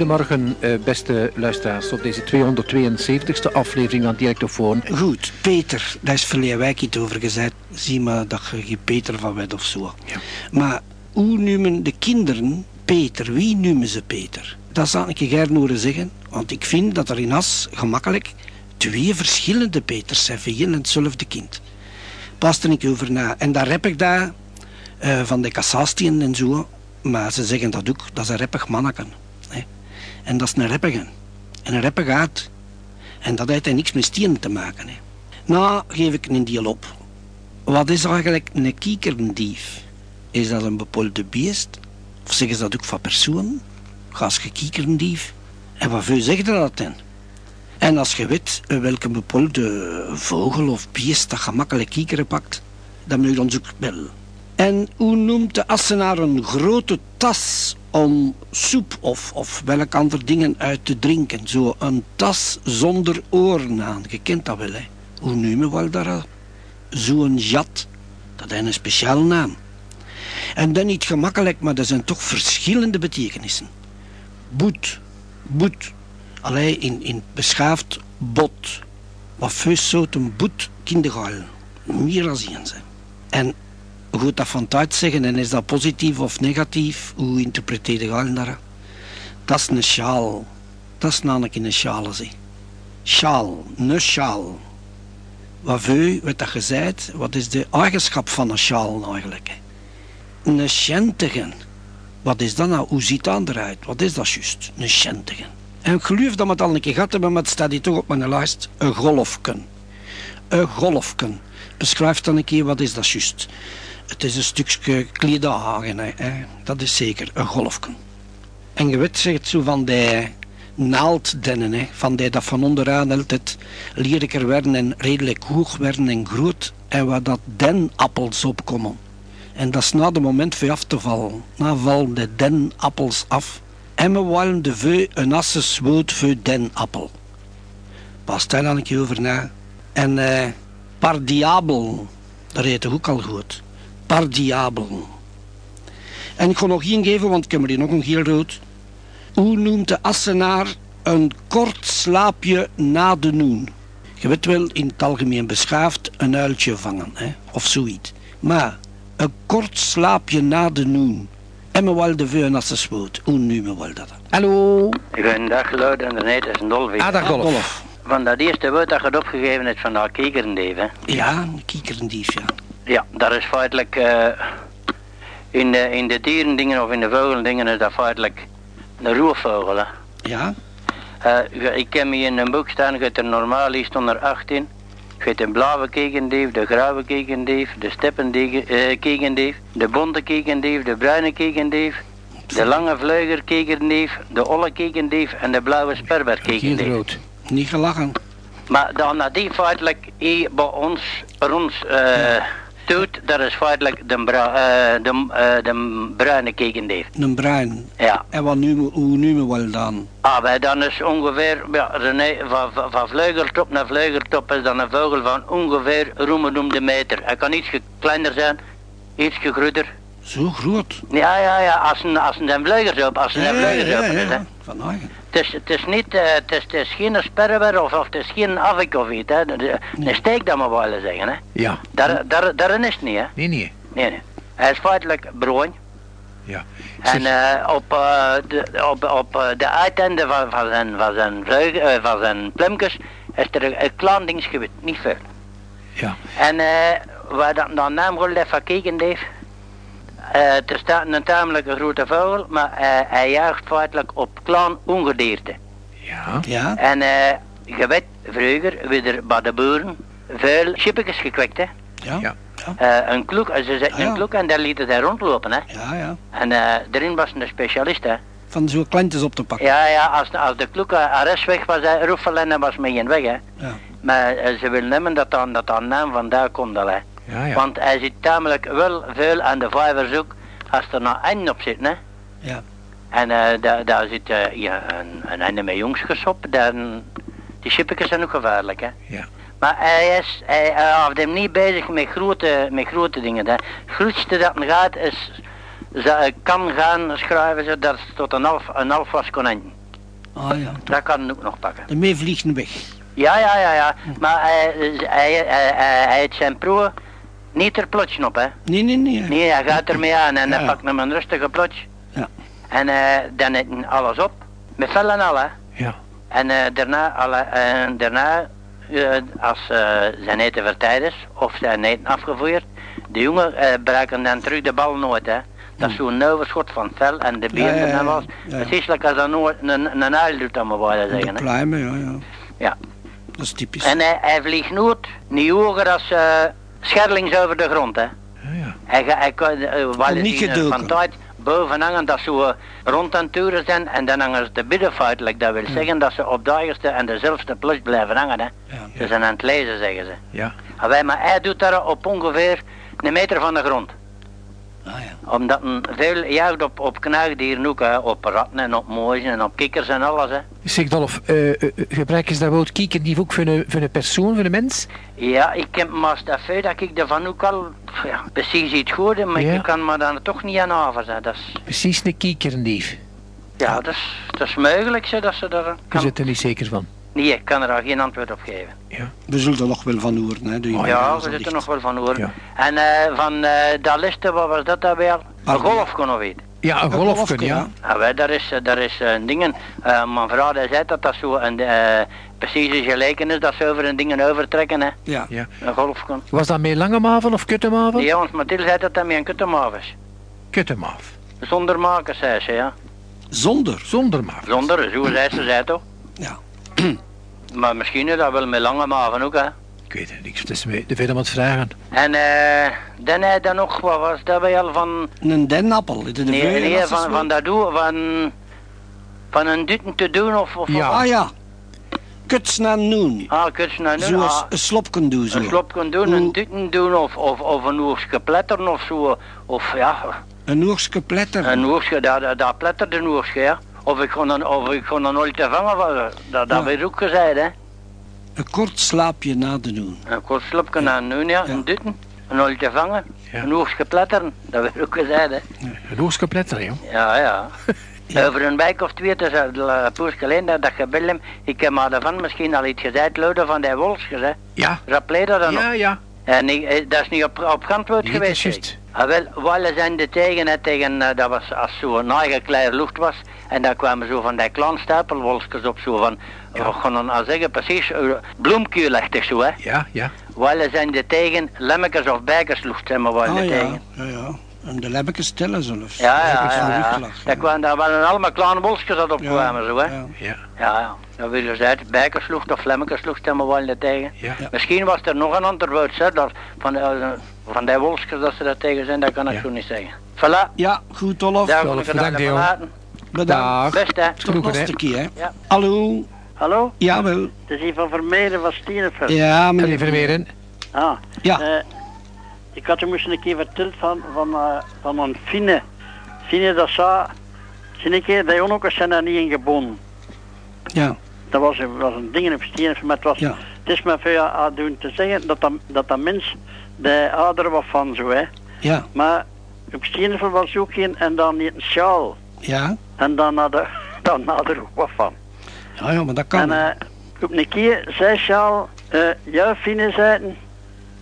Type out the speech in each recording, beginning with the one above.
Goedemorgen, eh, beste luisteraars, op deze 272e aflevering van Directofoon. Goed, Peter, daar is verleden wijk iets over gezegd. Zie maar dat je geen Peter van weet of zo. Ja. Maar hoe noemen de kinderen Peter? Wie noemen ze Peter? Dat zou ik je gerne horen zeggen, want ik vind dat er in As gemakkelijk twee verschillende Peters zijn voor en hetzelfde kind. Pas er niet over na. En daar heb ik daar eh, van de kassastien en zo, maar ze zeggen dat ook, dat is een reppig manneken. En dat is een reppige. En een reppig uit. En dat heeft hij niks met stenen te maken. Hè. Nou, geef ik een deel op. Wat is eigenlijk een kiekerdief? Is dat een bepaalde beest? Of zeggen ze dat ook van persoon? Ga je kiekerdief? En wat veel zegt dat dan? En als je weet welke bepaalde vogel of beest dat gemakkelijk kiekeren pakt, dan moet je ons ook bellen. En hoe noemt de Assenaar een grote tas om soep of, of welke andere dingen uit te drinken? Zo een tas zonder oren aan. Je kent dat wel, hè? Hoe noemen we dat? Zo'n jat. Dat heeft een speciale naam. En dan niet gemakkelijk, maar er zijn toch verschillende betekenissen. Boet, boet. Allee, in, in beschaafd bot. Wat feest zou een boet kindergalen. Meer zien ze. En hoe dat van het zeggen en is dat positief of negatief? Hoe interpreteer je dat? Dat is een sjaal. Dat is namelijk een sjaal. Sjaal, een sjaal. Wat vu, wat dat gezegd, wat is de eigenschap van een sjaal eigenlijk? Een schentigen. Wat is dat nou? Hoe ziet dat eruit? Wat is dat juist? Een. En ik geloof dat we het al een keer gehad hebben, maar het staat hier toch op mijn lijst. Een golfken. Een golfken. Beschrijf dan een keer wat is dat juist. Het is een stukje kleedhagen, hè. dat is zeker, een golfken. En je weet, zegt zo van die naalddennen, hè, van die dat van onderaan altijd lelijker werden en redelijk hoog werden en groot, en waar dat denappels opkomen. En dat is na de moment voor af te vallen. Na vallen de denappels af. En we willen de veu een asse swoot voor denappel. Pas daar dan een keer over na. En eh, par diabel, dat heet ook al goed. Par diabel. En ik ga nog één geven, want ik heb er hier nog een heel rood. Hoe noemt de assenaar een kort slaapje na de noen? Je weet wel, in het algemeen beschaafd, een uiltje vangen, hè? of zoiets. Maar een kort slaapje na de noen. En me wel de vuur als ze spoot. Hoe nu me wel dat? Hallo. Goedendag, luid en de net is een dolfijn. Ah, dag Dolf. Van dat eerste woord dat je opgegeven hebt van dat kiekerendeef, hè? Ja, een kiekerendief, ja. Ja, dat is feitelijk... eh, in, de, in de dierendingen of in de vogeldingen is dat feitelijk een roervogel, hè? Ja? Eh, ik heb hier in een boek staan, je hebt er normaal is onder 18. Je hebt een blauwe kekendief, de grauwe kekendief, de steppenkekendief, de bonte kekendief, de bruine kekendief, de lange vleuger kekendief, de olle kekendief en de blauwe sperber Heel kekendief. rood. Niet gelachen. Maar dan dat die feitelijk hier bij ons, ons eh, doet, dat is feitelijk de, bra- eh, de, eh, de bruine kekendief. Een bruin. Ja. En wat nu, hoe nu wel dan? Ah, wij dan is ongeveer, ja, René, van, van, van vleugeltop naar vleugeltop is dan een vogel van ongeveer roemen om de meter. Hij kan iets kleiner zijn, iets groter. Zo groot. Ja, ja, ja, als een, als een vleugels op, als een den vleugels open. Het is, het is niet, eh, het, is, het is geen sperwer of, of het is geen afik of iets, hè. De- Een steek dat maar willen zeggen, hè. Ja. Daar, daar, daarin is het niet, hè. Nee, nee. Nee, nee. Hij is feitelijk bruin. Ja. En eh, op, eh, de, op, op de uiteinden van, van zijn, van zijn, vleugel, eh, van zijn plemkes is er een, een klein dingsgewit, niet veel. Ja. En eh waar dat dan naam even gekeken heeft, er staat een tamelijk grote vogel, maar eh, hij jaagt feitelijk op klein ongedierte. Ja. Ja? En eh je weet, vroeger werden bij de boeren veel chippetjes gekweekt, hè. Ja? Ja. Eh, een kloek, ze zetten Ah, ja. een kloek en daar lieten zij rondlopen, hè. Ja, ja. En eh daarin was een specialist, hè. Van zo'n kleintjes op te pakken. Ja, ja, als, als de kloek arrest weg was, hij roefelen en was mee in weg, hè. Ja. Maar eh, ze willen nemen dat dan, dat dan naam vandaan komt, al, hè. Ja, ja. Want hij zit tamelijk wel veel aan de vijvers ook, als er nou een op zit, hè. Ja. En eh, daar, daar zit eh, ja, een, een einde met jongskes op, dan, die chippetjes zijn ook gevaarlijk, hè. Ja. Maar hij is, hij, hij houdt hem niet bezig met grote, met grote dingen. hè. Het grootste dat hij gaat is, ze kan gaan schrijven ze, dat is tot een half, een half was konijn. Ah ja. Dat kan hij ook nog pakken. De mee vliegen weg. Ja, ja, ja, ja. Maar hij, hij, hij, hij, hij heeft zijn proe niet er plotje op, hè. Nee, nee, nee. Nee, hij gaat ermee aan en hij ja. pakt hem een rustige plotje. Ja. En eh, dan hij alles op. Met vel en al, hè. Ja. En eh, daarna, alle, en daarna als zijn eten vertijd is, of zijn eten afgevoerd, de jongen braken dan terug de bal nooit, hè. Dat is zo'n nauwe schot van vel en de benen ja, ja, en alles. Precies like als dat nooit een, een uil doet, dan maar De zeggen, pluimen, ja, ja. Ja. Dat is typisch. En hij, hij vliegt nooit, niet hoger als scherlings over de grond, hè. Ja, ja. Hij, hij kan uh, wel niet zien, eh, van tijd boven hangen dat ze eh, rond aan het toeren zijn en dan hangen ze te. Like dat wil zeggen dat ze op de en dezelfde plus blijven hangen. Hè. Ja. Ze zijn aan het lezen, zeggen ze. Ja. En wij, maar hij doet dat op ongeveer een meter van de grond. Ah, ja. Omdat een veel jaagt op, op knaagdieren ook, hè. op ratten en op mooien en op kikkers en alles. Hè. Zeg Dolf, eh eh, gebruiken ze dat woord kiekendief ook voor een, voor een persoon, voor een mens? Ja, ik heb maar dat feit dat ik ervan ook al ja, precies iets hoorde, maar Ja. ik kan me daar toch niet aan afzetten. Dat is, Precies een kiekendief. ja, dat is, dat is mogelijk zo, dat ze daar Je kan zit er niet zeker van. Nee, ik kan er al geen antwoord op geven. We zullen er nog wel van horen. Hè, de Oh, ja, is we zitten dicht. nog wel van horen. Ja. En eh, van eh dat liste, wat was dat dan weer? Een Ah, golf kon nog weten. Ja, een golfken, ja. ja. Ja, wij, daar is, eh, daar is een dingen. eh mijn vrouw zei dat dat zo een eh, precieze gelijken is, dat ze over een dingen overtrekken, hè. Ja. ja. Een golf kon. Was dat met lange maven of kuttemaven? Die jongens, Mathilde zei dat dat met een kuttemaaf is. Kuttemaaf. Zonder maken, zei ze, ja. Zonder. Zonder maaf. Zonder, zo zei ze, zei toch. Ja. Maar misschien is dat wel met lange maven ook, hè. Ik weet het niks, het is me veel om het vragen. En eh, dan hij dan nog, wat was dat bij al van... Een dennappel. De Nee, nee van, van dat doen, van... Van een dutten te doen of... of Ja. Ah ja. Kuts naar noen. Ah, je nou doen? Zoals Ah, een slopken doen. Zo. een slop kunnen doen, een dutten doen of, of, of een oorske pletteren of zo. Of ja, Een oorske pletter. een oorske, dat, dat, plettert een oorske, ja. Of ik kon een, of ik kon een ooit te vangen, was, dat, dat Ja. werd ook gezegd, hè. Een kort slaapje na de noen. Een kort slopje aan doen, ja, Ja. een dutten. Een ooit te vangen, Ja. een oorske pletteren, dat werd ook gezegd, hè. Een ooskapletter, joh. Ja, ja. Over een week of twee, het is een poos geleden dat dat gebeld hem. Ik heb maar daarvan misschien al iets gezegd, Louden van die Wolfsjes, hè. Ja. Rappelé dat dan? Ja, ja. En ik, eh, dat is niet op, op geantwoord Nee, geweest. juist. Ah, wel, wallen zijn er tegen, hè, tegen eh, dat was als zo'n eigen lucht was. En daar kwamen zo van die klaanstapelwolfjes op, zo van, Ja. we gaan dan zeggen, precies, uh, bloemkuurlechtig zo, hè. Ja, ja. Wallen zijn er tegen, lemmekes of bijkerslucht zijn we wallen Ah ja. tegen. ja, ja. En de lebbekes stellen zelfs. Ja, ja, ja, ja. Daar kwamen daar wel allemaal kleine wolfjes dat op kwamen, zo, hè. Ja. Ja, Ja, ja. Dat wil je zeggen, bijkerslucht of lemmekeslucht zijn we wallen tegen. ja. Ja. Misschien was er nog een ander woord, hè, dat, van, eh, van die wolfjes dat ze daar tegen zijn, dat kan ik Ja. zo niet zeggen. Voilà. Ja, goed Olaf. Daar Dolf, wil ik het bedankt. Bedankt. Dag. Best hè. Tot nog keer, hè. Ja. Hallo. Hallo, Jawel. het is hier van Vermeeren van Stierenveld. Ja, meneer. Meneer Vermeeren. Ah, Ja. eh, ik had hem eens een keer verteld van, van, eh, van een Finne. Finne, dat zou... Zie een keer, die jongens zijn daar niet in gebonden. Ja. Dat was, een- was een ding op Stierenveld, maar het was... Ja. Het is me veel aan doen te zeggen dat dat, dat, dat mens de ouder was van zo, hè. Ja. Maar op Stierenveld was ook geen, en dan niet een sjaal. Ja. En dan had er, dan had er ook wat van. Ja, ja, maar dat kan. En eh, op een keer zei Sjaal, eh ja, Fine zeiden,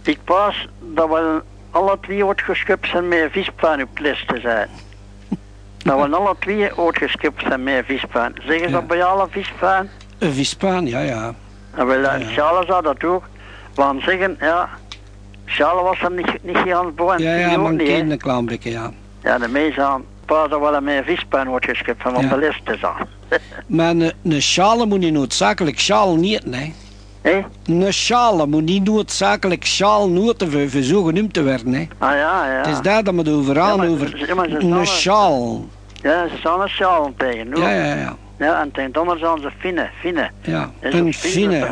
ik pas dat we alle twee wordt geschupt zijn met een vispaan op les te zijn. dat we alle twee wordt geschupt zijn met een vispaan. Zeggen ze Ja. dat bij alle vispaan? Een vispaan, ja, ja. En wel, Ja, ja, ja. Sjaal zou dat ook. Gaan zeggen, ja, Sjaal was er niet, niet aan boven. Ja, ja, man niet, een klein beetje, ja. Ja, de meesten aan. Pas dat wel met een vispaan wordt geschupt van op Ja. de les te zijn. Maar een, een moet niet noodzakelijk sjaal niet, nee. Hé? Een schale moet niet noodzakelijk sjaal voor zo genoemd te worden, hè. Ah ja, ja. Het is daar dat we het over aan, over ja, een er- sjaal. Ja, ze staan een sjaal tegen. Ja, ja, ja. Ja, en ten donder zijn ze finnen, finnen. ja. Is Een te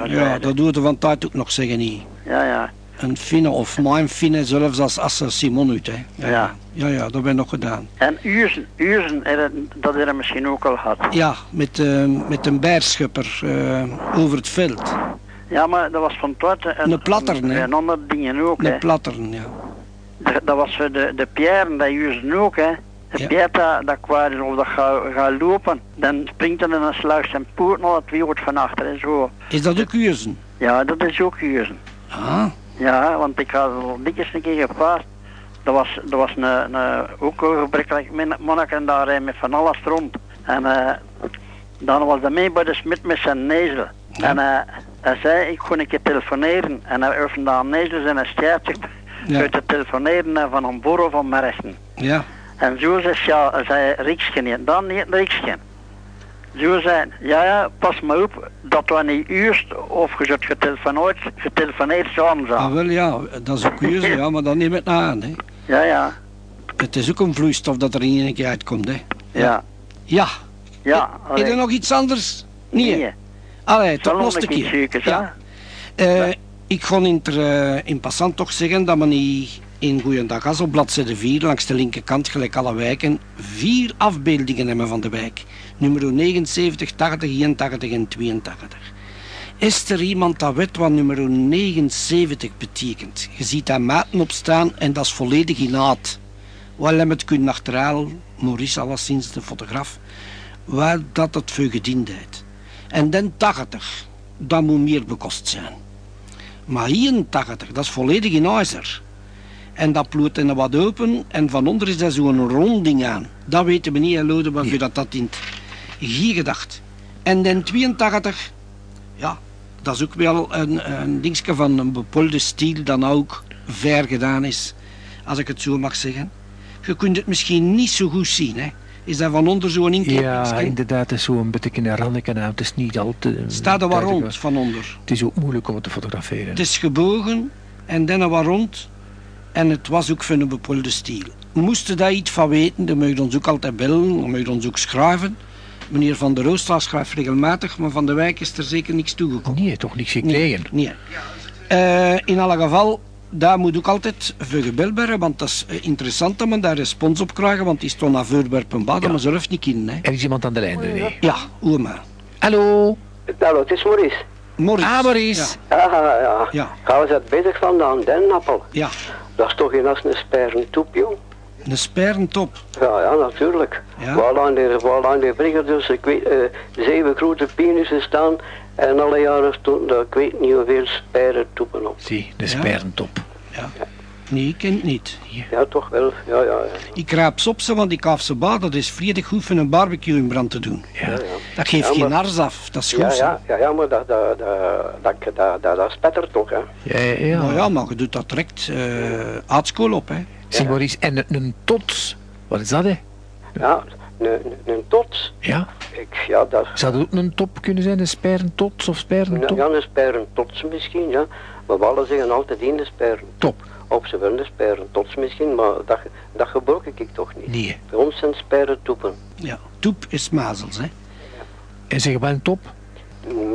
ja, dat doet er van tijd ook nog zeggen niet. Ja, ja. Een fine of mijn fine, zelfs als, als er Simon uit, hè. Ja, Ja. ja, ja, dat we nog gedaan. En uzen, er- dat we misschien ook al gehad. Ja, met, eh, met een beerschupper eh, over het veld. Ja, maar dat was van het en, Een platter, en, hè? en andere dingen ook. Een platteren, ja. Dat- Dat was voor de, de Pierren, dat uzen ook, hè. Ja. Weet dat, dat kwaad is of dat gaat ga lopen, dan springt er een slag zijn poort naar het wereld van achter en zo. Is dat ook Uurzen? Ja, dat is ook juist. Ah, Ja, want ik had al dikwijls een keer gevraagd. Dat was, dat was een, een, ook een gebrekkelijk monnik en daar eh, met van alles rond. En eh, dan was hij mee bij de smid met zijn nezel. En eh, hij zei, ik ga een keer telefoneren. En hij opende aan nezel en hij stijft zich Ja. te telefoneren van een boer van Merchten. ja. En zo zei, ja, zei Riksken niet, dan niet Riksken. Zo zei, ja, ja, pas maar op dat we niet eerst of je zult getelefoneerd, getelefoneerd samen zijn. Ah, wel ja, dat is ook Uurzen, ja, maar dan het na aan. Hè. Ja, ja, Het is ook een vloeistof dat er in één keer uitkomt. Hè. ja. Ja. Ja, Is er nog iets anders? Nee. nee. Allee, tot Zal nog een keer. zeker, Ja. Eh, ik ga in, ter, eh, in passant toch zeggen dat men niet in Goeiedag op bladzijde 4 langs de linkerkant, gelijk alle wijken, vier afbeeldingen hebben van de wijk. Nummer 79, 80, 81 en 82. Is er iemand dat weet wat nummer 79 betekent? Je ziet daar maten op staan en dat is volledig in aard. Wel hebben het kunnen achterhalen, Maurice alleszins, de fotograaf, waar dat het voor gediend heeft. En dan 80, dat moet meer bekost zijn. Maar 81, dat is volledig in ijzer. En dat ploert en wat open en van onder is dat zo'n ronding aan. Dat weten we niet, Lode, waarvoor dat dat in hier gedacht. En dan 82, ja, dat is ook wel een, een dingetje van een bepaalde stijl dat ook ver gedaan is, als ik het zo mag zeggen. Je kunt het misschien niet zo goed zien, hè. Is dat van onder zo'n inkijk? Ja, inderdaad, het is zo'n beetje een ranneke. Het is niet al te... Staat er wat rond van onder. Het is ook moeilijk om het te fotograferen. Het is gebogen en dan wat rond. En het was ook van een bepaalde stijl. Moest je daar iets van weten, dan je ons ook altijd bellen, dan je ons ook schrijven. Meneer Van der Roostra schrijft regelmatig, maar Van de Wijk is er zeker niks toegekomen. Nee, toch niks gekregen. Nee. Eh, in alle geval, daar moet ook altijd voor gebeld worden, want dat is eh, interessant dat men daar respons op krijgt, want die stond naar voorwerpen baden, maar zelf niet in. Hè. Er is iemand aan de lijn, René. Ja, hoe maar. Hallo? Hallo, het is Maurice. Maurice. Ah, Maurice. Ja, Ja, ja. Ja. Gaan we dat bezig vandaan, den appel? ja. Dat is toch geen als een sperrentoep, joh? een sperrentop. Ja, ja, natuurlijk. Ja. Waar aan de, waar aan de brigger dus, ik weet, eh, zeven grote penissen staan en alle jaren stonden, ik weet niet hoeveel sperrentoepen op. Zie, de Ja. sperrentop. Ja. Nee, ik ken het niet. Ja, toch wel, ja, ja, ja. Ik raap op ze, want ik kaaf ze. Dat is vredig goed voor een barbecue in brand te doen. Ja. Dat geeft Ja, geen maar- ars af. Dat is goed. Ja, ja, ja, ja, maar dat, dat, dat, dat, dat, dat, dat spettert toch, hè? Ja, ja, ja. Maar ja, maar je doet dat direct uh, aardskool op, hè. Zie, Maurice, en een, tots. Wat is dat, hè? Ja, een, tots. Ja. Ik, ja, dat, Zou dat ook een top kunnen zijn? Een sperrentots of ja, sperrentop? ja, een sperrentots misschien, ja. Maar we allen zeggen altijd in de. Top. Op ze willen sperren, tots misschien, maar dat, dat gebruik ik toch niet. Nee. Bij ons zijn sperren toepen. Ja. Toep is mazels, hè. En zeg maar een top?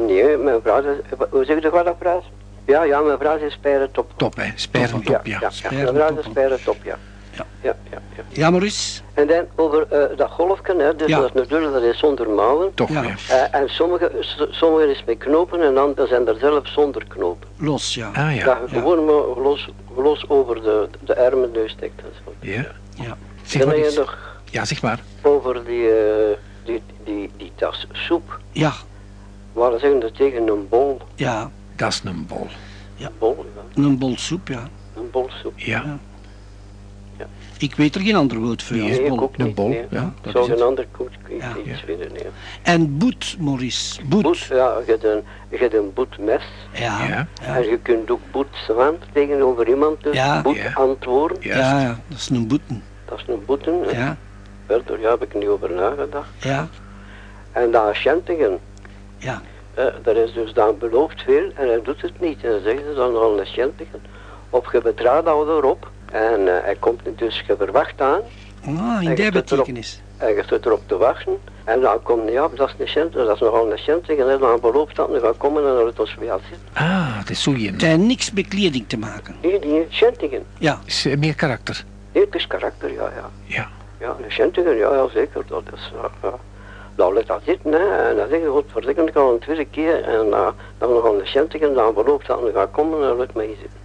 Nee, mijn vrouw is, hoe zeg je dat dat prijs? Ja, ja, mijn vrouw is sperren top. Top, hè? Sperrentop, ja. ja, ja. Sperren Mijn vrouw is ja. Ja. Ja, ja, ja. Ja, Maurice. En dan over eh, dat golfje, hè, dus Ja. dat is natuurlijk dat is zonder mouwen. Toch, Ja. ja. Eh, en sommige, sommige is met knopen en anderen zijn er zelf zonder knopen. Los, ja. Ah, ja. Dat je gewoon maar los, los over de, de armen steekt en zo. Ja. Ja. Zeg Dan maar heb je nog Ja, zeg maar. over die, eh, die, die, die tas soep. Ja. Waar zeggen ze tegen een bol? Ja. Dat is een bol. bol ja. Een bol soep, ja. Een bol soep. Ja. Ik weet er geen ander woord voor Nee, bol. ook Een niet. bol, nee. ja, Ik dat zou is het. een ander iets Ja. iets weten, nee. En boet, Maurice. Boet. Boet, ja, je hebt een, je hebt een boetmes. Ja. Ja. Ja. En je kunt ook boet slaan tegenover iemand. Dus Ja. boet Ja. antwoorden. Ja, ja. Dat is een boeten. Dat is een boeten. Ja. Verder ja, heb ik niet over nagedacht. Ja. En dat Schentigen. Ja. Eh, daar is dus dan beloofd veel en hij doet het niet. En dan zeggen ze dan al een Schentigen. Of je betraat al erop. En eh, hij komt dus je verwacht aan. Ah, in die zit betekenis. En je zit erop te wachten. En dan komt ja, dat is een Schentigen, dat is nogal een Schentigen. En dan belooft dat, nu gaat komen en dan het ons weer zitten. Ah, het is zo je. Het heeft niks met kleding te maken. Nee, die Schentigen. Ja. is eh, meer karakter. Nee, het is karakter, ja, ja. Ja. Ja, een Schentigen, ja, ja, zeker. Dat is, ja. Dan let dat zitten, hè. En dan zeg je, godverdikke, ik al een tweede keer. En uh, dan nog aan de Schentigen, dan belooft dat, nu gaat komen en dan let mij zitten.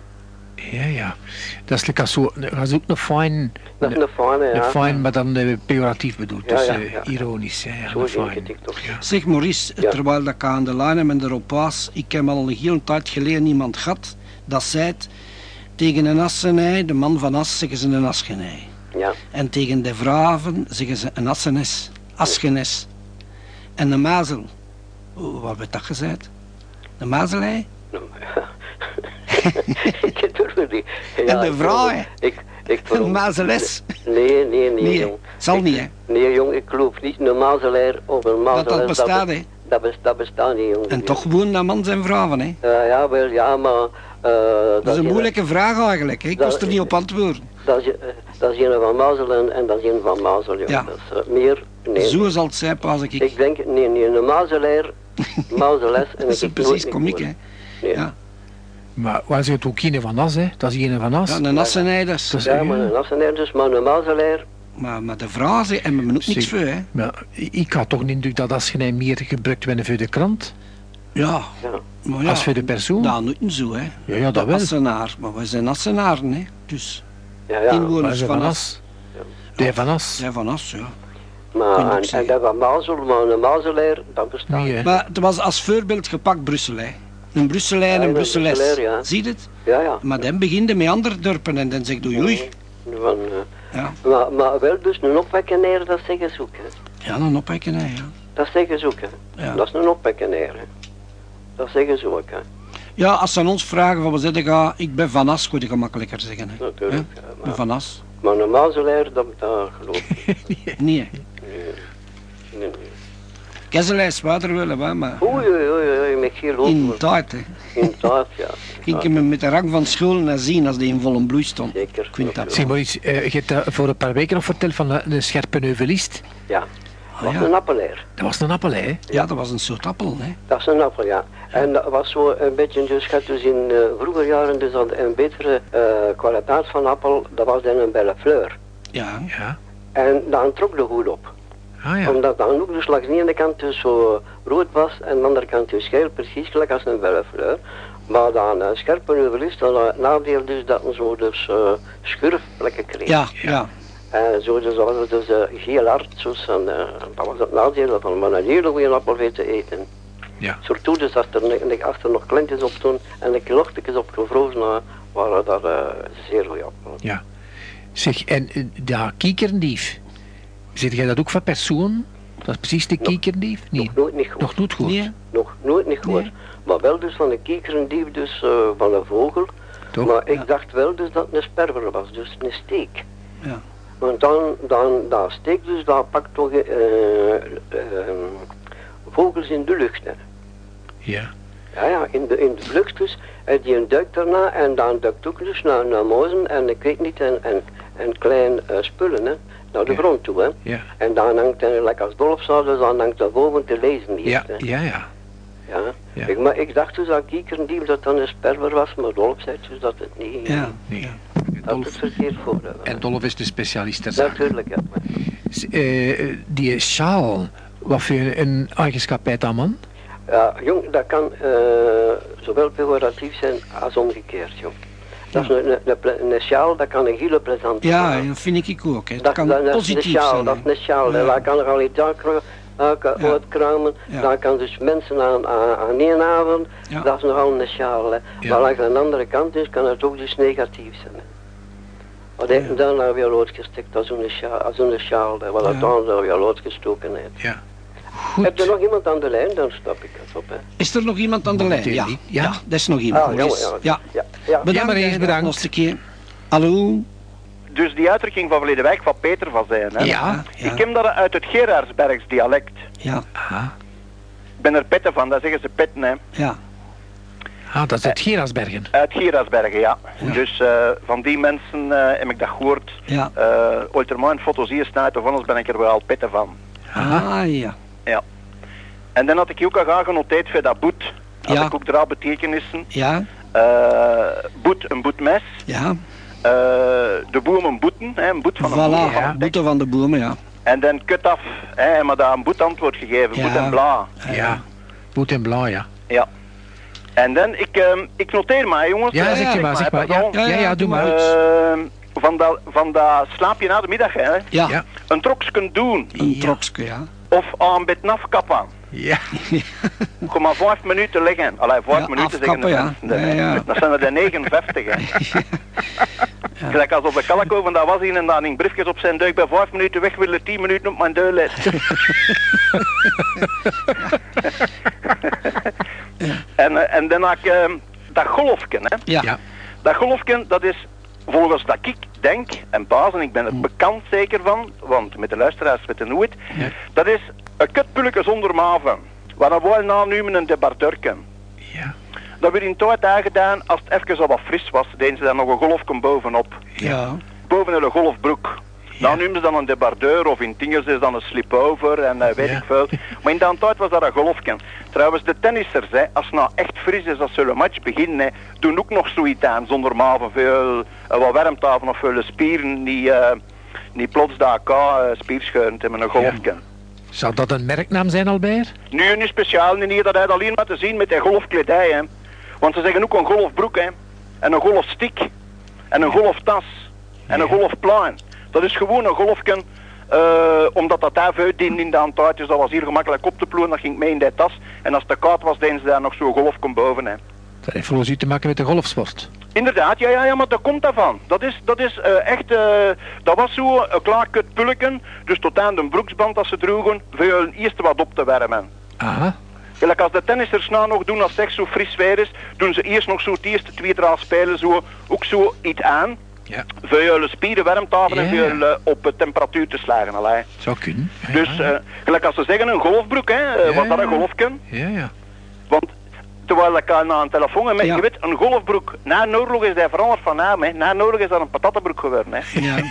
Ja, ja. Dat is lekker zo, dat is ook een fijn, Dat is een fijne, een ja. fijn, maar dan eh, pejoratief bedoeld. Ja, dus ja, eh, ja. ironisch. Ja, Zo fijn. ik toch. Zeg Maurice, Ja. terwijl dat ik aan de lijn heb en erop was, ik heb al een hele tijd geleden iemand gehad dat zei het, tegen een assenij, de man van as, zeggen ze een asgenij. Ja. En tegen de vraven zeggen ze een assenes, asgenes. En de mazel, wat werd dat gezegd? De mazelij? ik En de vrouw, hè? Ik, ik Een mazeles? Nee, nee, nee, Nee, jong. zal Ik- niet, hè? Nee, jong, ik geloof niet een mazelaar of een mazelaar. dat bestaat, be- hè? Dat, bes- dat bestaat niet, jong. En toch wonen dat man zijn vrouwen, hè? Eh, ja, wel, ja, maar... eh, Dat is een moeilijke vraag eigenlijk, hè? Ik Dat- kost er niet op antwoorden. Dat is, eh, dat is een van Mazel en, en dat is een van Mazel, jong. Ja. Dat meer... Nee. Zo zal het zijn, pas ik. Ik denk, nee, nee, een mazelaar, mazeles en Dat is precies komiek, hè? Nee. Ja. Maar waar zit het ook een van As, hè? Dat is een van As. Ja, een assenij, is- Ja, maar een assenaar dus, maar een mazelaar... Maar, maar de vragen hebben we ook niks voor, hè? Maar ik had toch indruk dat als je meer gebruikt werd voor de krant, Ja, Ja. maar ja. als voor de persoon. Dat niet zo, hè? Ja, ja, dat de wel. Assenaar, maar wij zijn Assenaren, hè? Dus Ja, ja. Inwoners van van As. As. De van As. Zijn van As, ja. Maar, en, en dat van Mazel, maar een mazelaar, dat bestaat Nee, niet. Maar het was als voorbeeld gepakt Brussel, hè? Een Brusselaar en een een Brusseles. Ja. Zie je het? Ja, ja. Maar dan begint met andere dorpen en dan zegt oei oei. Van, eh, Ja, maar, maar wel dus een opwekkenaar, dat zeggen ze ook, hè. ja dan opwekken, hè, ja. Dat zeggen ze ook, hè. Ja. Dat is een opwekkenaar, hè. Dat zeggen ze ook, hè. Ja, als ze aan ons vragen van we zeggen, ga, ik ben van As, kun je gemakkelijker zeggen, hè. Natuurlijk, ja, Ik ben maar, van As. maar een mazelaar, dat, dat geloof ik. Nee, hè. Nee, nee. Kesselaar is water willen, hè, maar Oei, oei, oei, oei, met geen in tijd, hè. In taart, ja. Ging ik me met de rang van school naar zien als die in volle bloei stond. Zeker. Ik vind dat. Zeg maar iets, eh, je hebt dat voor een paar weken nog verteld van een, een scherpe neuvelist. Ja. Ah, Dat was ja. een appelaar. Dat was een appel, hè? ja, dat was een soort appel, hè. Dat is een appel, ja. En dat was zo een beetje, dus gaat dus in uh, vroeger jaren dus al een betere eh, kwaliteit van appel, dat was dan een belle fleur. Ja, Ja. En dan trok de goed op. Ah ja. Omdat dan ook dus langs de ene kant dus zo rood was en aan de andere kant dus geel, precies gelijk als een belle fleur. Maar dan uh, scherpe neuvelist, dan het nadeel dus dat men zo dus uh, schurfplekken kreeg. ja, ja. En zo dus was het dus uh, heel hard, dus, en, uh, dat was het nadeel van, maar een hele goede appel weet te eten. Ja. Surtout dus als er, als er nog klintjes op doen en de kilochtjes op gevrozen waren, dat uh, zeer goede appelen. Ja. Zeg, en eh, ja, kiekerdief. Zit jij dat ook van persoon? Dat is precies de kiekerdief? Nee, Nog nooit niet goed. nog nooit goed. Nee, Nog nooit niet gehoord. Nee. Maar wel dus van de kiekerendief, dus uh, van een vogel. Toch? Maar ik Ja. dacht wel dus dat het een sperwer was, dus een steek. Ja. Want dan, dan, dat steek dus, dat pakt toch uh, vogels in de lucht. Hè. Ja. Ja, ja, in de, in de lucht dus. En die duikt daarna en dan duikt ook dus naar, naar muizen en ik weet niet, en, en, en klein uh, spullen, hè. Naar de Ja. grond toe, hè. Ja. En dan hangt hij, lekker als dolf zou, dus dan hangt daar boven te lezen hier. Ja, hè. ja, ja. Ja. Ja. Ik, maar ik dacht dus dat kiekerendief dat dan een sperwer was, maar Dolf zei dus dat het niet... ja. Nee. ja. Dat het verkeerd voor. hè. En Dolf is de specialist ter. Natuurlijk, ja. Eh, die sjaal, wat voor een eigenschap heeft dat man? Ja, jong, dat kan eh, zowel pejoratief zijn als omgekeerd, jong. Dat is een, een, een, sjaal, dat kan een hele plezante Ja, zijn. dat vind ik ook. Hè. Dat, kan dat, dat positief sjaal, zijn. dat is een sjaal. Ja. Daar kan er al iets uit, uit, Ja. uitkramen. Ja. Daar kan dus mensen aan, aan, aan één avond. Ja. Dat is nogal een sjaal. Ja. Maar langs de andere kant is, kan het ook dus negatief zijn. Wat heeft Ja. dan nou weer uitgestikt als een sjaal, als een sjaal wat Ja. dan nou weer uitgestoken heeft. Ja. Heb je nog iemand aan de lijn? Dan stap ik het op. Hè. Is er nog iemand aan de lijn? Ja. ja. Ja. dat is nog iemand. Ah, jammer, jammer. Ja. Ja, ja. Bedankt. Maurice, hè, bedankt. Nog een keer. Hallo? Dus die uitdrukking van verleden wijk van Peter van zijn. Hè? Ja. Ja. Ik ken dat uit het Gerardsbergs dialect. Ja. Ah, Ik ben er petten van, dat zeggen ze petten. Hè. Ja. ah dat is het Gerasbergen. Uit Gerardsbergen, ja. Ja. Dus eh, van die mensen eh, heb ik dat gehoord. Ja. Uh, ooit er maar een foto's hier staan, of anders ben ik er wel petten van. Aha. Ah, ja. En dan had ik ook al graag genoteerd voor dat boet. Had Ja. ik ook drie betekenissen. Ja. Eh, boet, een boetmes. Ja. Eh, de boom een boeten, hè, een boet van een boer, Voilà. van ja. een Boete van de bomen, ja. En dan kut af, hè, maar daar een boet antwoord gegeven, Ja. boet en bla. Ja. Boet en blauw, ja. Ja. En dan, ik, ehm, ik noteer maar, jongens. Ja, Eh, zeg je maar, zeg maar. Ja, ja, ja, doe maar. Ehm, van dat van dat slaapje na de middag, hè. Ja, Ja. Een troksken doen. een Ja. trokske, ja. Of aan bed afkappen. Ja. Kom maar vijf minuten liggen. Allee, vijf Ja, minuten zeggen de ja. mensen. Ja, ja. Dat zijn er de 59, hè. Gelijk als op de kalko van dat was hij en dan in briefjes op zijn duik bij vijf minuten weg willen, tien minuten op mijn deur en, eh, en dan had ik ehm, dat golfken, hè. Ja. Ja. Dat golfken, dat is volgens dat ik denk, en baas, en ik ben er bekend zeker van, want met de luisteraars weten hoe het, Ja. dat is een kutpulke zonder maven. Waar we na nu een debarturken. Ja. Dat werd in tijd aangedaan als het even al wat fris was, deden ze daar nog een golfken bovenop. Ja. Boven een golfbroek. Dan noemen ze dan een debardeur of in Tingels is dan een slipover en eh, weet Ja. ik veel. Maar in die tijd was dat een golfken. Trouwens, de tennissers, hè, als het nou echt fris is als ze een match beginnen, hè, doen ook nog zoiets aan zonder maven. Veel eh, wat warmtafel of veel spieren die, eh die plots daar elkaar uh, spierscheurend hebben, een golfken. Zou dat een merknaam zijn, Albert? Nu niet speciaal, hier, dat hij alleen maar te zien met die golfkledij, hè. Want ze zeggen ook een golfbroek, hè. En een golfstick. En een golftas. En een golfplan. Dat is gewoon een golfken, eh, omdat dat daar uitdiende in de aantuitjes. Dat was hier gemakkelijk op te ploegen, dat ging mee in die tas. En als het te koud was, deden ze daar nog zo'n golfken boven, hè. Dat heeft volgens u te maken met de golfsport. Inderdaad, ja, ja, ja, maar dat komt daarvan. Dat is, dat is eh, echt, eh, dat was zo een klaar kut pulken, dus tot aan de broeksband dat ze droegen, voor eerst wat op te warmen. Aha. Gelijk als de tennissers nou nog doen als het echt zo fris weer is, doen ze eerst nog zo het eerste twee draal spelen zo, ook zo iets aan. Ja. Voor jullie spieren warm te houden en Ja. jullie eh, op temperatuur te slagen. Allee. Zou kunnen. Ja, Dus ja. eh, gelijk als ze zeggen een golfbroek, hè, eh, Ja, wat dat een ja. golfken. ja, ja. Want terwijl ik aan een telefoon heb, met, Ja. je weet, een golfbroek, na een oorlog is hij veranderd van naam. Hè. Na een oorlog is dat een patattenbroek geworden. Hè. Ja.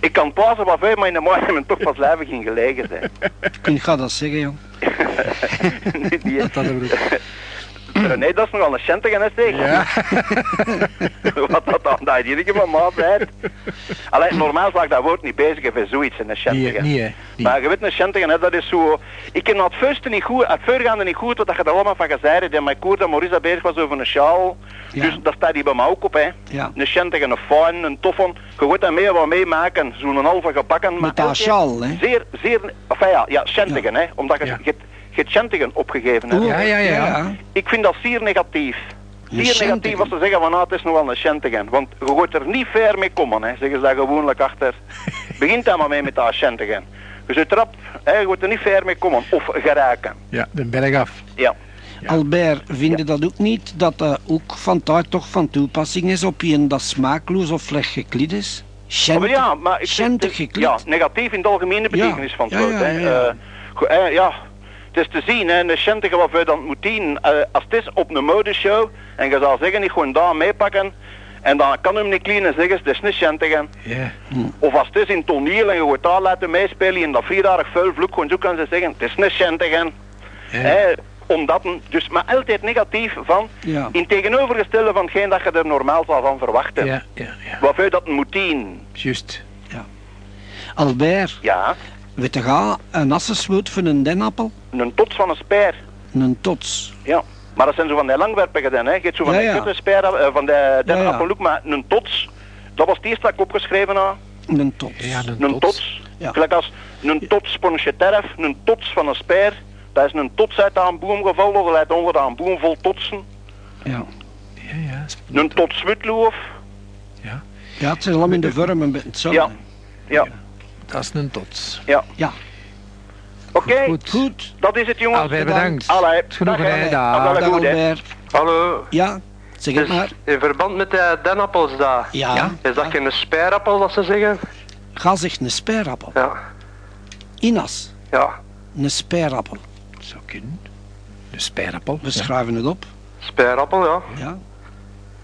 Ik kan pasen wat veel, maar in de morgen men toch pas lijvig in gelegen zijn. Ik ga dat zeggen, jong. Die- Patattenbroek. Eh, nee, dat is nogal een chantige, hè. Ja. Wat dat dan, dat je van maat bent. Allee, normaal zou ik dat woord niet bezig hebben, zoiets in een niet, hè. Niet. Maar je weet, een chantige, hè, dat is zo... Ik ken het firste niet goed, het voorgaande niet goed, wat je daar allemaal van gezegd hebt. Mijn koer dat Maurice bezig was over een sjaal. Ja. Dus dat staat hier bij mij ook op, hè. Ja. Een chantige, een fijn, een toffon. Je gaat daar mee wat meemaken, zo'n halve gebakken. maar Met dat sjaal, hè. Zeer, zeer... Enfin ja, ja, hè. Omdat je je hebt chantigen opgegeven Ja, ja, ja. Ik vind dat zeer negatief. Zeer negatief als ze zeggen van nou, het is nog wel een chantigen. Want je gaat er niet ver mee komen, hè. zeggen ze daar gewoonlijk achter. Begint dan maar mee met dat chantigen. Je zit erop, hè, je gaat er niet ver mee komen. Of geraken. Ja, de berg af. Ja. Ja. Albert, vind je dat ook niet dat dat ook van tijd toch van toepassing is op je dat smaakloos of slecht gekleed is? Oh, maar ja, maar ik Schentig. Ja, negatief in de algemene betekenis Ja, van het woord. ja, hè. ja, ja. Ja, het is te zien, hè, een chantige wat we dan moet zien. eh, als het is op een modeshow en je zal zeggen, ik gewoon daar meepakken. En dan kan hem niet clean en zeggen, het is niet chantige. Ja. Of als het is in toneel en je wordt daar laten meespelen in dat vierdarig vuil vloek, gewoon zo kan ze zeggen, het is niet chantige. Ja. Hè, omdat, dus, maar altijd negatief van, Ja. in tegenovergestelde van hetgeen dat je er normaal zou van verwachten. Ja, ja, ja. Dat moet zien. Juist. Albert, Ja, weet je ga een asseswoord voor een denappel? een tots van een speer. Een tots. Ja, maar dat zijn zo van die langwerpigen dan, hè. Je hebt zo van Ja, die ja. eh, van de Ja, den ja. appelhoek, maar een tots, dat was het eerste dat ik opgeschreven had. Een tots. Ja, een, Een tots. tots. Ja. Gelijk als een tots poncheterf, een tots van een speer. Dat is een tots uit aan boom gevallen, of uit onder aan boom vol totsen. Ja. Ja, ja. Een tots witloof. ja, het zijn allemaal in de vorm een beetje hetzelfde. Ja. Ja, Dat is een tots. ja. Ja. Oké, Goed. Goed. dat is het jongens. Albert, bedankt. Allee, dag. Dag. Dag. Albert. Hallo, Ja, zeg het dus maar. in verband met de denappels daar, Ja. Ja. is dat geen speirappel dat ze zeggen? Ga zeg een speerappel. Ja, Inas, ja, een speerappel. Zou kunnen. De spijrappel. We schrijven het op. speirappel, ja. Ja.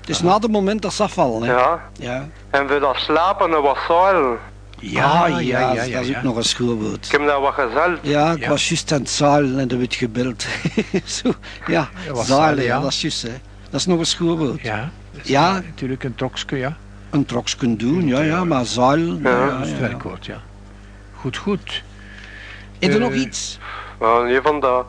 Het is na het moment dat ze afvallen. Hè. Ja, Ja. en voor dat slapen een wat zuilen. Ja, Ah, ja, ja, ja. dat is ja. ook nog een schoolwoord. Ik heb daar wat gezeld. Ja, ik Ja. was juist aan het zuilen en dat werd gebeld. Zo, ja, Dat zuilen, ja. dat is juist. Hè. Dat is nog een schoolwoord. Ja. dat Ja. Natuurlijk een trokske, ja. Een troks kunnen doen, ja, ja, maar zuilen. Ja, Ja, Dat is ja, het ja. werkwoord, ja. Goed, goed. Is er Eh, nog iets? Van de,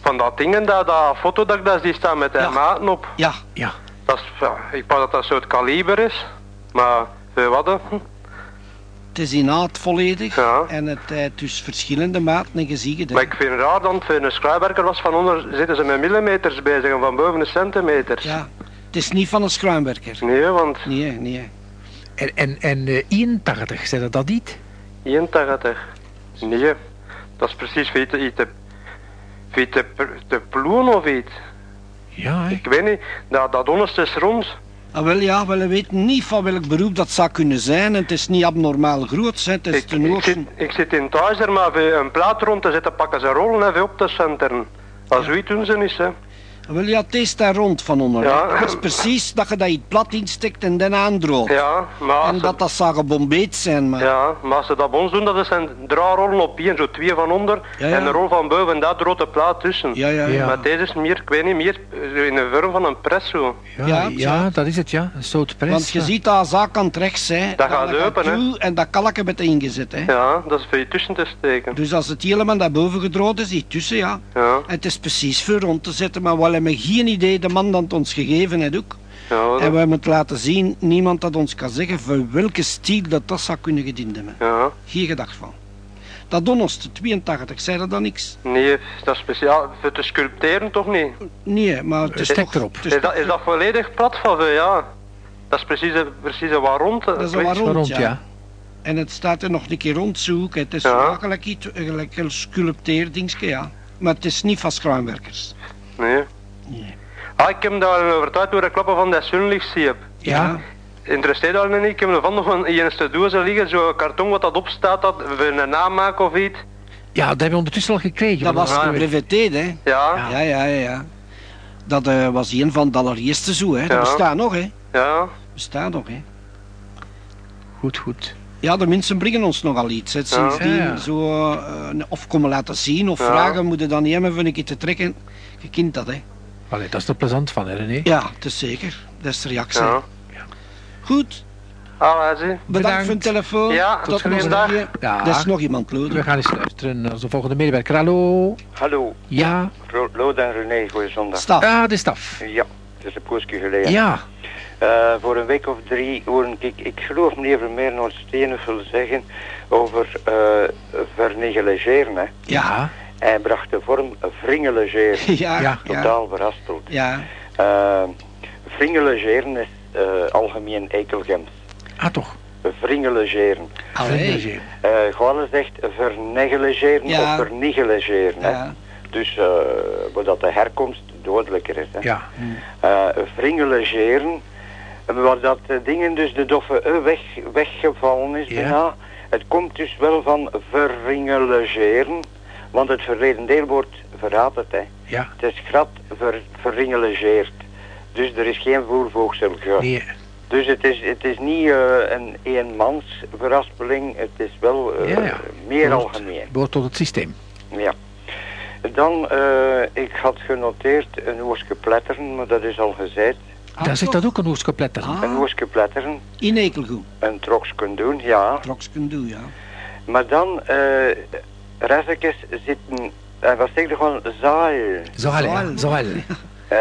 van dat ding en dat, dat foto dat ik daar zie staan met de Ja. maten op. Ja, Ja. Dat is, ja, ik wou dat dat een soort kaliber is. Maar, veel wat? Het is inhoud volledig. Ja. En het heeft dus verschillende maten en hè. Maar ik vind het raar, voor een schrijfwerker was van onder zitten ze met millimeters bezig en van boven de centimeters. Ja, het is niet van een schuimwerker. Nee, want Nee, nee. En, en, en eh, 81, zei dat dat niet? 81. Nee, dat is precies voor te, te, te, te ploegen of iets. Ja? Ik weet niet, dat, dat onderste is rond. Ah, wel ja, wel, we weten niet van welk beroep dat zou kunnen zijn. En het is niet abnormaal groot. hè. Het is Ik, ten ik, zit, ik zit in thuis er maar voor een plaat rond te zetten, pakken ze rollen even op te centeren. Als zoiets doen ze niet, hè. Wel ja, het is daar rond van onder. Ja. Het is precies dat je dat iets plat insteekt en dan aandroogt. Ja, maar En ze- dat dat zou gebombeerd zijn, maar... Ja, maar als ze dat bij ons doen, dat zijn drie rollen op één, zo twee van onder Ja, ja. en een rol van boven en dat rode plaat tussen. Ja, ja, ja. Maar deze is meer, ik weet niet, meer in de vorm van een press zo. Ja, Ja, dat is het, ja. Een soort press. Want je ja. ziet dat zaakant rechts, hè. Dat gaat lopen, hè. En dat kalken met ingezet, hè. Ja, dat is voor je tussen te steken. Dus als het helemaal naar boven gedroogd is, hier tussen, ja. Ja, En het is precies voor rond te zetten, maar we hebben geen idee, de man dat ons gegeven heeft ook. ja, En we hebben het laten zien, niemand dat ons kan zeggen voor welke stiel dat dat zou kunnen gediend hebben. ja. Geen gedacht van. Dat donderste, 82, zei dat dan niks? Nee, dat is speciaal voor te sculpteren toch niet? Nee, maar het is toch... erop. is Is dat, is dat volledig plat van ja? Dat is precies, precies een wat rond. Dat is een je. rond, ja. ja. En het staat er nog een keer rond zoeken. Het is Ja. ja. gelijk, iets- gelijk een sculpteerdingske, ja. Maar het is niet van schuimwerkers. Nee. Nee. Ah, ik heb daar over het uit door de klappen van dat zonlicht zie heb. Ja. Interesseert dat niet? Ik heb ervan nog een eerste doos liggen, zo'n karton wat dat opstaat, dat voor een namaak of iets. Ja, dat hebben we ondertussen al gekregen. Dat van was ons. de breveté, hè. Ja, Ja. Ja, ja. Dat eh, was een van de allereerste zo, hè. Dat Ja. bestaat nog, hè. ja. Bestaat nog, hè. Goed, goed. Ja, de mensen brengen ons nogal iets. Hè. Sindsdien Ja, ja. zo, eh, of komen laten zien of Ja. vragen, moeten dan niet hebben een keer te trekken. Je kent dat, hè. Allee, dat is er plezant van, hè, René? Ja, het is zeker. Dat is de reactie. ja. Goed, Allee, bedankt, Bedankt. voor de telefoon. Ja, tot dag. keer. Ja. Er is nog iemand, We Lode. gaan eens luisteren naar onze volgende medewerker. Hallo? Hallo, Ja? Lode en René, goeie zondag. Staf. Ah, de staf. Ja, het is een poosje geleden. Ja. Eh, voor een week of drie hoorde ik, ik geloof meneer Vermeer nog Stenen wil zeggen over eh vernegeligeren. Hè. Ja. Hij bracht de vorm vringeligeren, Ja, Ja. ja. totaal verrasseld. Ja, Eh vringeligeren is eh, algemeen ekelgems. Ah, toch? Vringeligeren. allee. Eh Golle zegt vernegeligeren Ja. of vernigeligeren. Hè. Ja. Dus eh waar dat de herkomst dodelijker is. Hè. Ja. eh vringeligeren, waar dat dingen dus de doffe e weg, weggevallen is Ja. bijna. Het komt dus wel van verringeligeren, want het verleden deelwoord verraadt het. Hè. Ja. Het is grat ver, verringeligeerd. Dus er is geen voervoogsel. ge- Nee. Dus het is, het is niet eh, een eenmans veraspeling, het is wel eh, Ja, ja. meer Behoort- algemeen. Behoort tot het systeem. Ja. Dan, eh, ik had genoteerd een oorske pletteren, maar dat is al gezegd. Daar zit dat ook een oerskopletter. Ah. Een oorske pletteren, In Ekelgoed. een troksken doen, ja. Troksken doe, ja. Maar dan, eh reisjes zitten, en wat zeg je gewoon, zaal. Zoal, ja. Zoal. Eh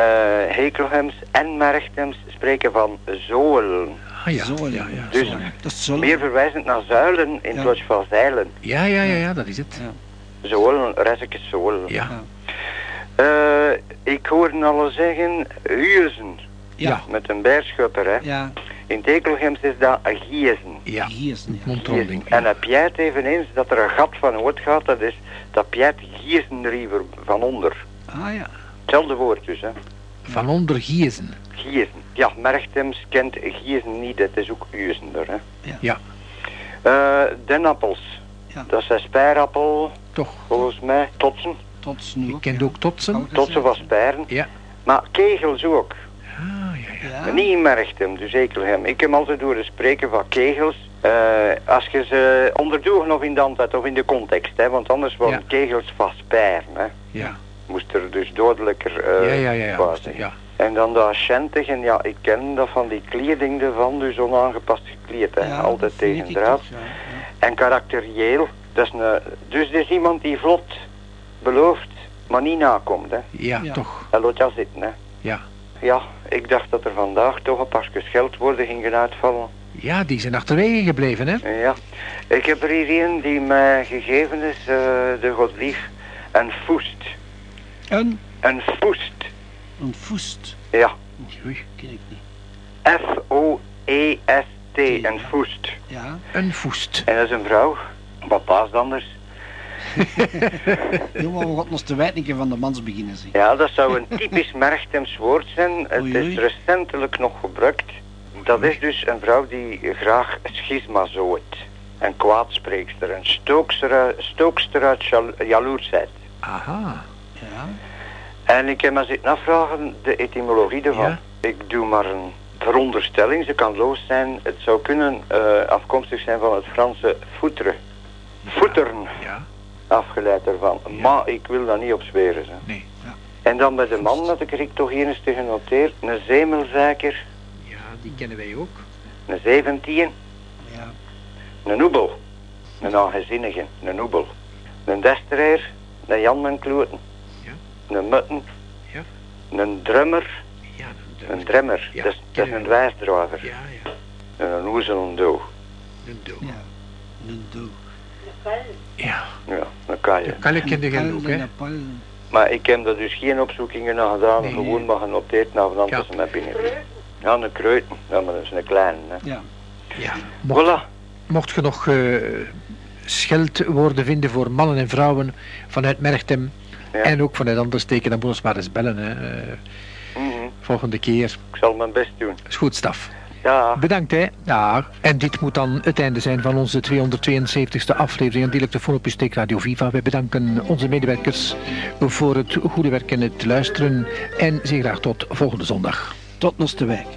Hekelhems en Merchthems spreken van zolen. Ah, ja. Zo, Ja, ja. Dus. Dat is meer verwijzend naar zuilen in Ja. plaats van zeilen. Ja, ja, ja, ja, dat is het. Zolen, reisjes zolen. Ja. Eh, ik hoorde al zeggen, huizen, Ja. met een beerschupper, hè. Ja, In Tekelhems is dat een giezen. Ja. niet. Mondronding. En dat Piet eveneens, dat er een gat van ooit gaat, dat is dat Piet Giezenriever van onder. Ah ja. Hetzelfde woord dus, hè. Van onder Giezen. Giezen. Ja, Merchthems kent Giezen niet, het is ook Uizender, hè. Ja. Eh, denappels. Ja. Dat is spijrappel, Toch. volgens mij. Totsen. Tot nu Je ook, kent ja. ook Totsen. Totsen van spijren. Ja. Maar kegels ook. Ja. Niet in Merchtem, dus Ekelhem. Ik heb altijd horen spreken van kegels. Eh, als je ze onderdoegen of in de hand hebt, of in de context, hè, want anders worden Ja. kegels van spijren. Hè. Ja. Moest er dus dodelijker eh Ja, ja, ja. ja. En dan dat Ascentigen, ja, ik ken dat van die kleding ervan, dus onaangepast gekleed, hè. Ja, altijd dat tegen draad. toch. En karakterieel, dat is een, dus er is iemand die vlot belooft maar niet nakomt. Hè. Ja, Ja. toch. En laat dat zitten. Hè. Ja. Ja, ik dacht dat er vandaag toch een paar scheldwoorden gingen uitvallen. Ja, die zijn achterwege gebleven, hè? Ja, ik heb er hier een die mij gegeven is, eh, de godlief. Een foest. Een, Een foest. een voest. Ja, Oei. Ken ik niet. F-O-E-S-T. Een foest. Ja. Een voest. En dat is een vrouw. Wat paast anders? Jongen, we gaan ons te wijten van de mans beginnen zien. Ja, dat zou een typisch Merchtem's woord zijn. Het Oei, oei. is recentelijk nog gebruikt. Dat is dus een vrouw die graag schisma zoet. Een kwaadspreekster, een stookster, stookster uit jal- jaloersheid. Aha. Ja. En ik heb me zitten afvragen de etymologie ervan. Ja. Ik doe maar een veronderstelling, ze kan loos zijn. Het zou kunnen eh, afkomstig zijn van het Franse foutre. Foeteren, Ja. Afgeleid ervan. Ja. Maar ik wil daar niet op zweren. Hè. Nee. En dan bij de man had ik er toch hier eens tegen genoteerd. Een zemelzeiker, Ja, die kennen wij ook. een 17, Ja. een noebel. Een aangezinnige, een noebel. Een destreer, een Jan met kloten. Ja. Een mutten. Ja. Een drummer, Ja, een dremmer. Ja, dat, is, dat een we. wijsdraver. Ja, ja. En een oezel doe. Een dood. Ja. Een doe. Ja. Ja, dat kan je. Kende jij ook, hè? Maar ik heb er dus geen opzoekingen naar gedaan, Nee. gewoon maar genoteerd naar van Ja. dat ze mij binnenbrengen. Ja, een kreuten, ja, maar dat is een kleine. Hè. Ja. Ja. Mocht, Voilà. mocht je nog eh, scheldwoorden vinden voor mannen en vrouwen vanuit Merchtem Ja. en ook vanuit andere steken, dan moet ons maar eens bellen. Hè. Eh, Mhm. volgende keer. Ik zal mijn best doen. Is goed, staf. Ja, Bedankt, hè. Ja. En dit moet dan het einde zijn van onze 272e aflevering van Dialectofoon op uw steek Radio Viva. Wij bedanken onze medewerkers voor het goede werk en het luisteren. En zeggen graag tot volgende zondag. Tot nos te wijk.